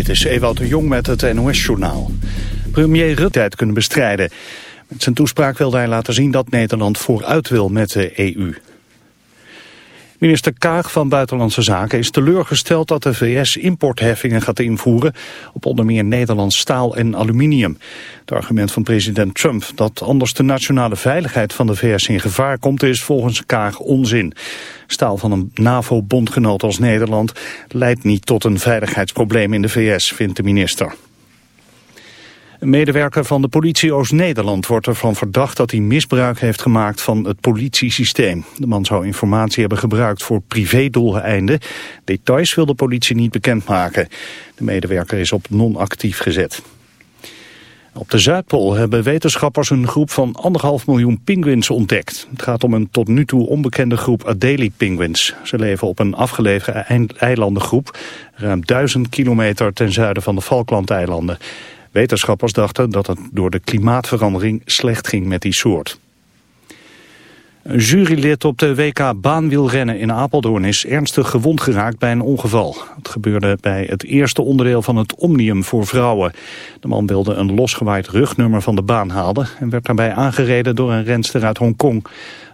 Dit is Ewout de Jong met het NOS-journaal. Premier Rutte het kunnen bestrijden. Met zijn toespraak wilde hij laten zien dat Nederland vooruit wil met de EU. Minister Kaag van Buitenlandse Zaken is teleurgesteld dat de VS importheffingen gaat invoeren op onder meer Nederlands staal en aluminium. Het argument van president Trump dat anders de nationale veiligheid van de VS in gevaar komt is volgens Kaag onzin. Staal van een NAVO-bondgenoot als Nederland leidt niet tot een veiligheidsprobleem in de VS, vindt de minister. Een medewerker van de politie Oost-Nederland wordt ervan verdacht dat hij misbruik heeft gemaakt van het politiesysteem. De man zou informatie hebben gebruikt voor privédoeleinden. Details wil de politie niet bekendmaken. De medewerker is op non-actief gezet. Op de Zuidpool hebben wetenschappers een groep van anderhalf miljoen pinguïns ontdekt. Het gaat om een tot nu toe onbekende groep Adelie-pinguïns. Ze leven op een afgelegen eilandengroep, ruim duizend kilometer ten zuiden van de Falklandeilanden. Wetenschappers dachten dat het door de klimaatverandering slecht ging met die soort. Een jurylid op de WK baanwielrennen in Apeldoorn is ernstig gewond geraakt bij een ongeval. Het gebeurde bij het eerste onderdeel van het Omnium voor vrouwen. De man wilde een losgewaaid rugnummer van de baan halen en werd daarbij aangereden door een renster uit Hongkong.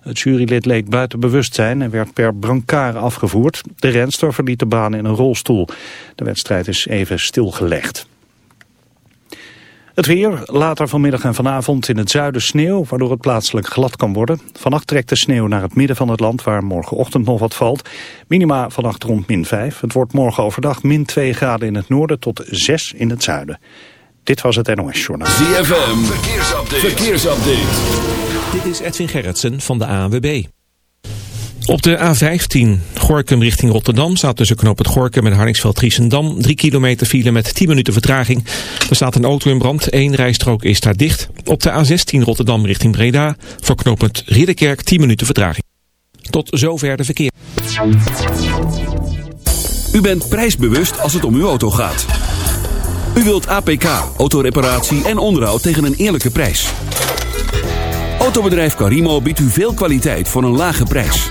Het jurylid leek buiten bewustzijn en werd per brancard afgevoerd. De renster verliet de baan in een rolstoel. De wedstrijd is even stilgelegd. Het weer, later vanmiddag en vanavond in het zuiden sneeuw, waardoor het plaatselijk glad kan worden. Vannacht trekt de sneeuw naar het midden van het land, waar morgenochtend nog wat valt. Minima vannacht rond min 5. Het wordt morgen overdag min 2 graden in het noorden tot 6 in het zuiden. Dit was het NOS Journaal. ZFM, verkeersupdate. verkeersupdate. Dit is Edwin Gerritsen van de ANWB. Op de A15 Gorkum richting Rotterdam staat tussen knoop het Gorkum en Harningsveld-Triesendam 3 kilometer file met 10 minuten vertraging. Er staat een auto in brand, één rijstrook is daar dicht. Op de A16 Rotterdam richting Breda voor knooppunt Ridderkerk 10 minuten vertraging. Tot zover de verkeer. U bent prijsbewust als het om uw auto gaat. U wilt APK, autoreparatie en onderhoud tegen een eerlijke prijs. Autobedrijf Carimo biedt u veel kwaliteit voor een lage prijs.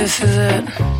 This is it.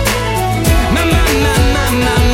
my, my, my, my.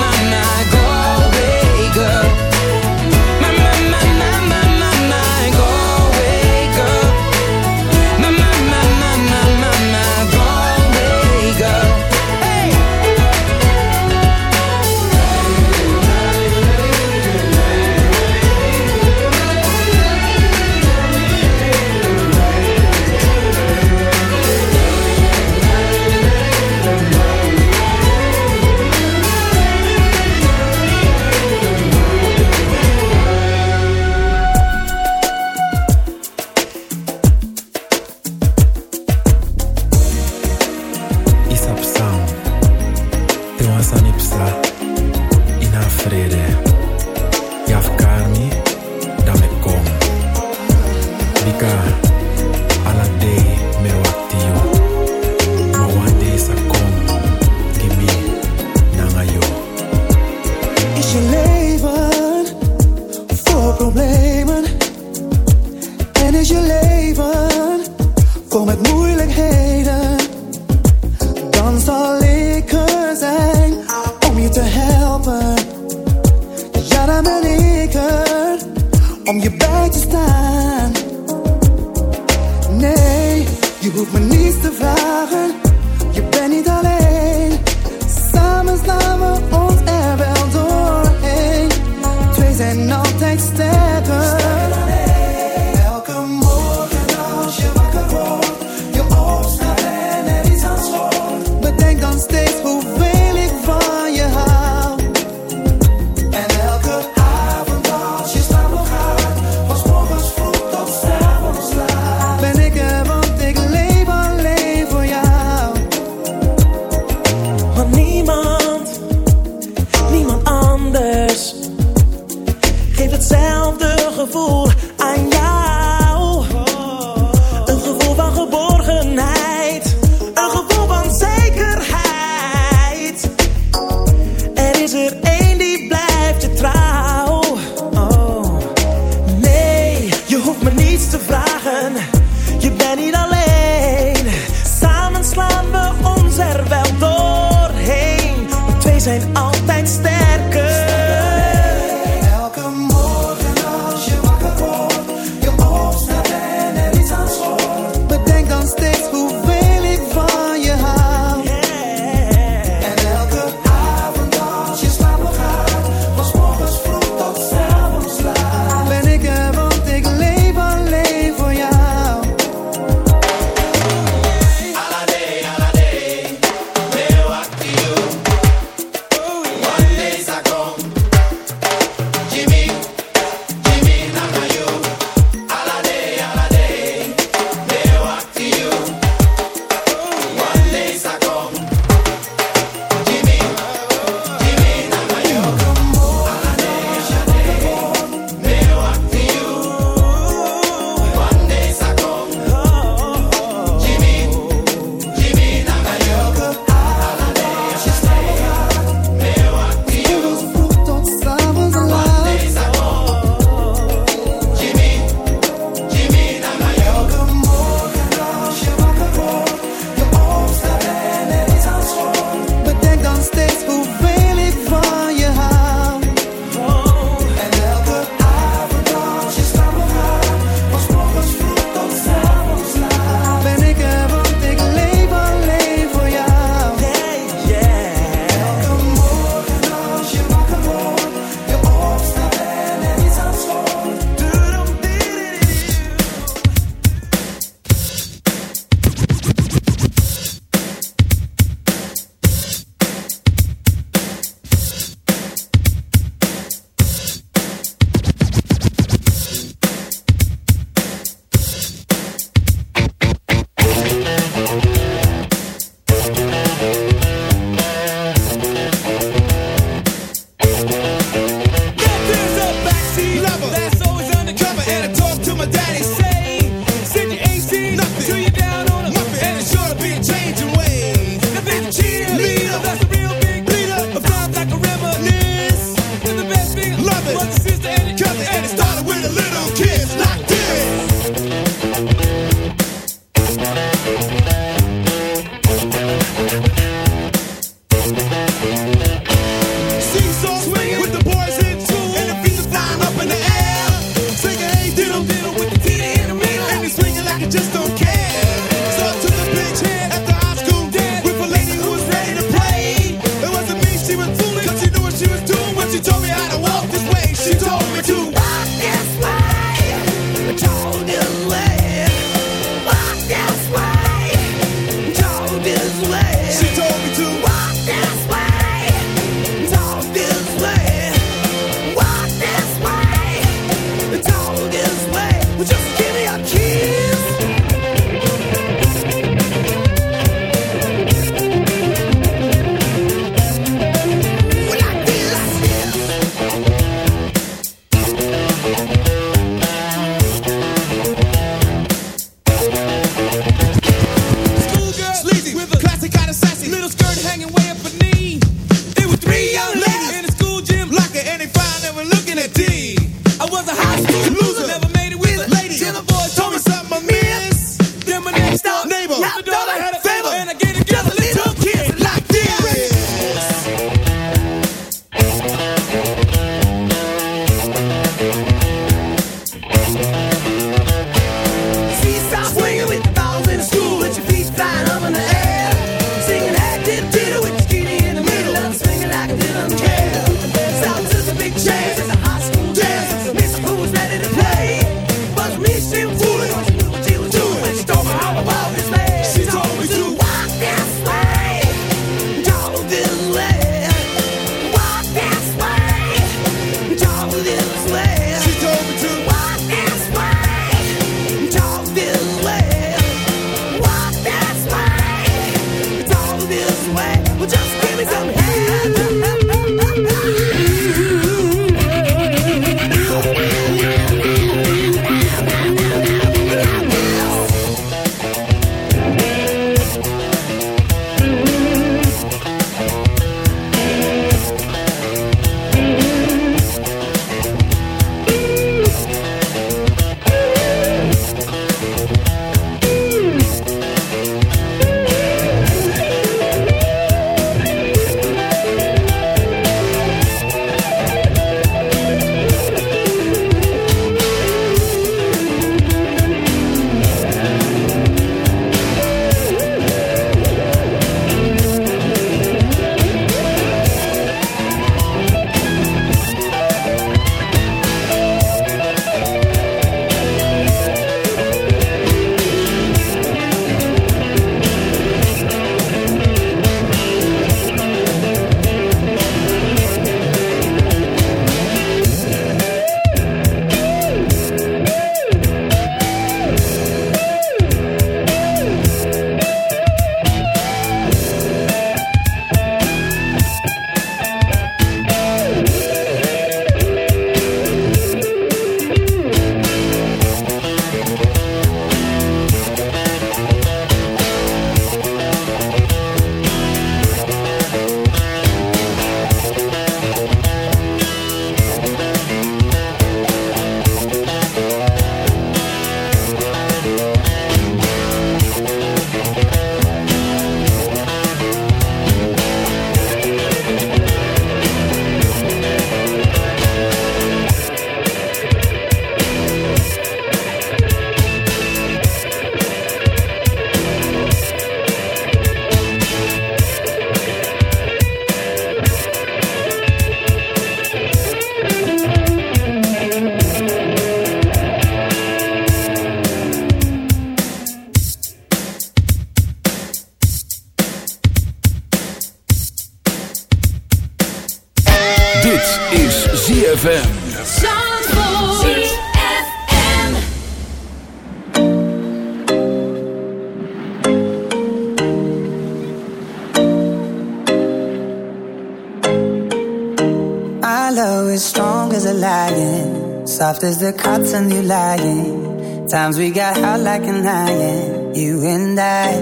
Soft as the cotton you lying. Times we got hot like an iron, you and I.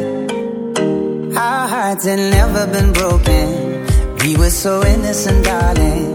Our hearts had never been broken. We were so innocent, darling.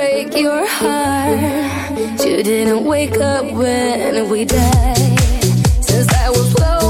break your heart. You didn't wake up when we died. Since I was 12.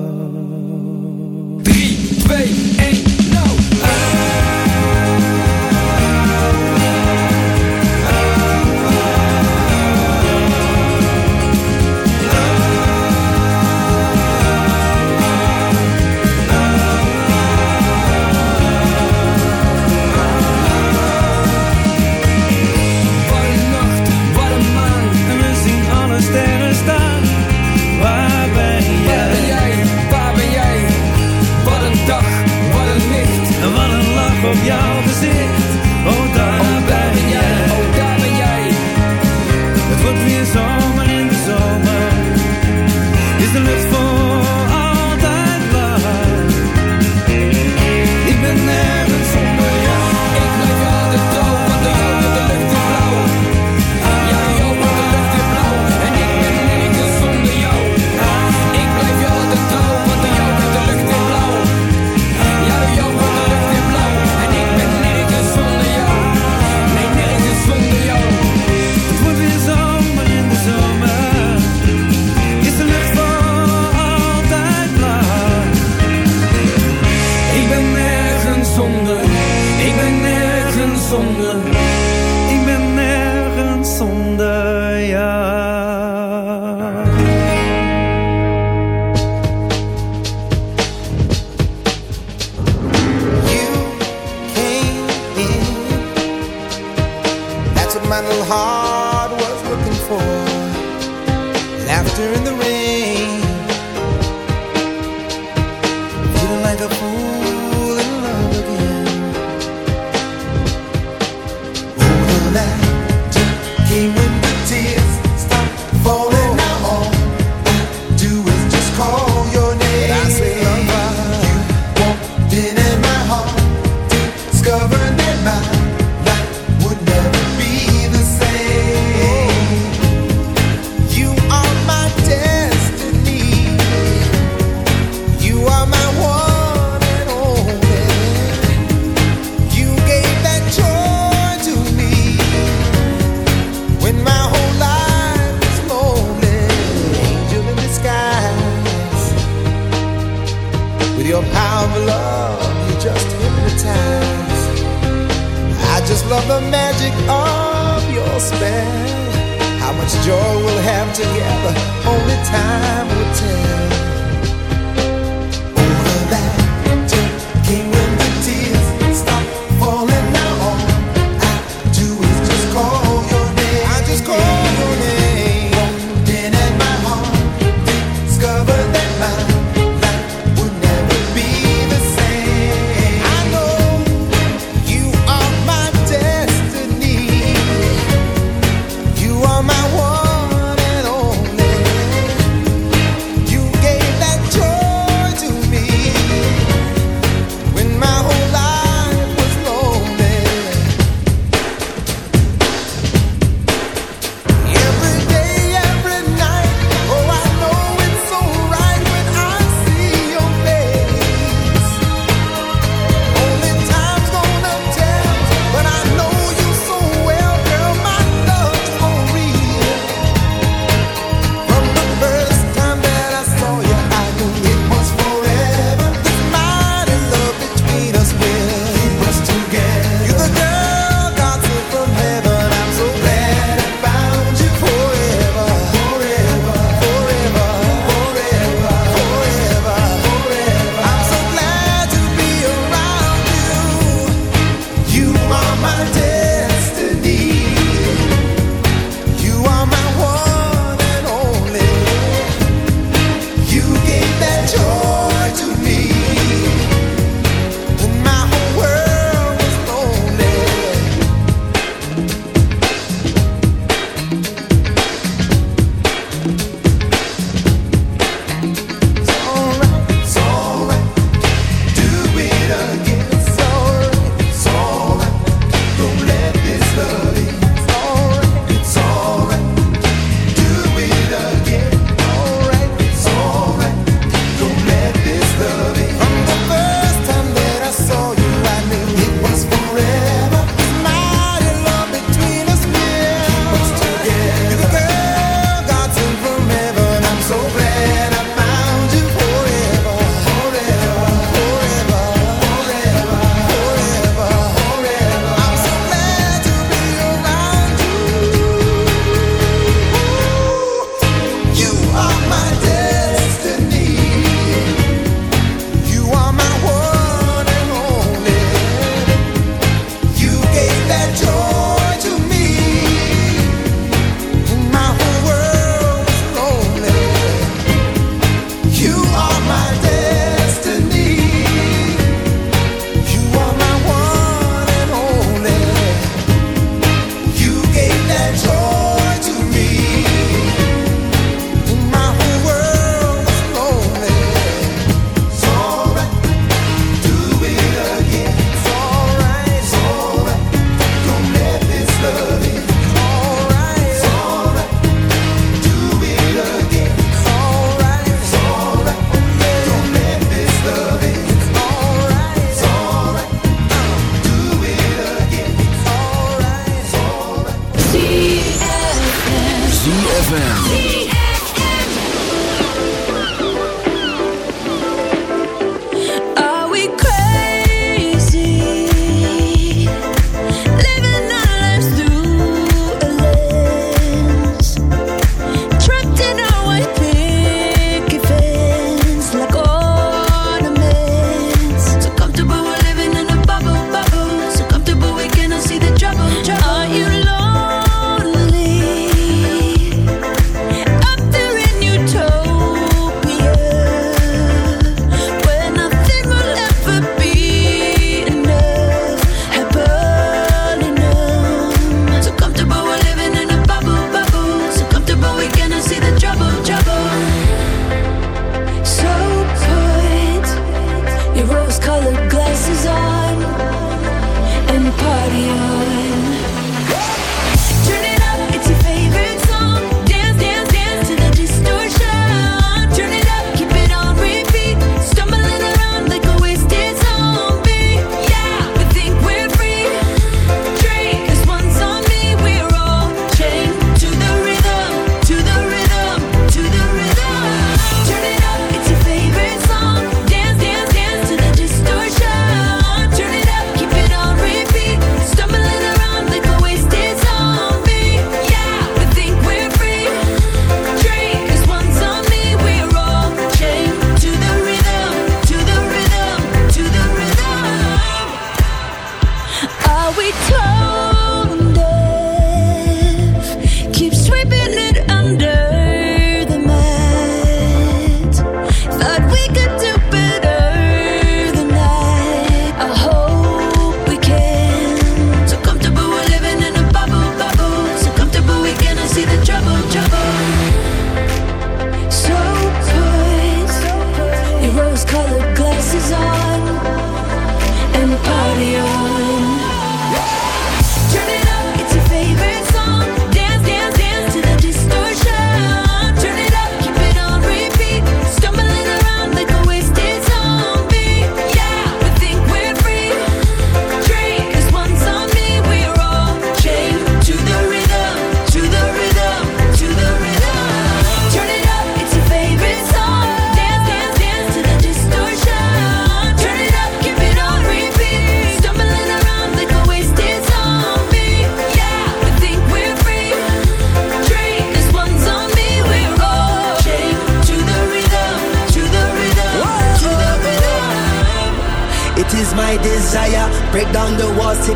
of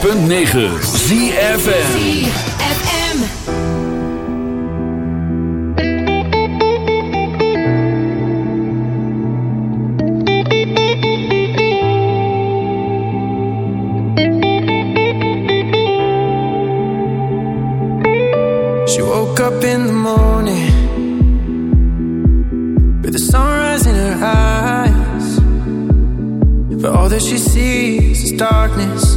Punt negen. ZFM. She woke up in the morning, with the sun rising in her eyes, but all that she sees is darkness.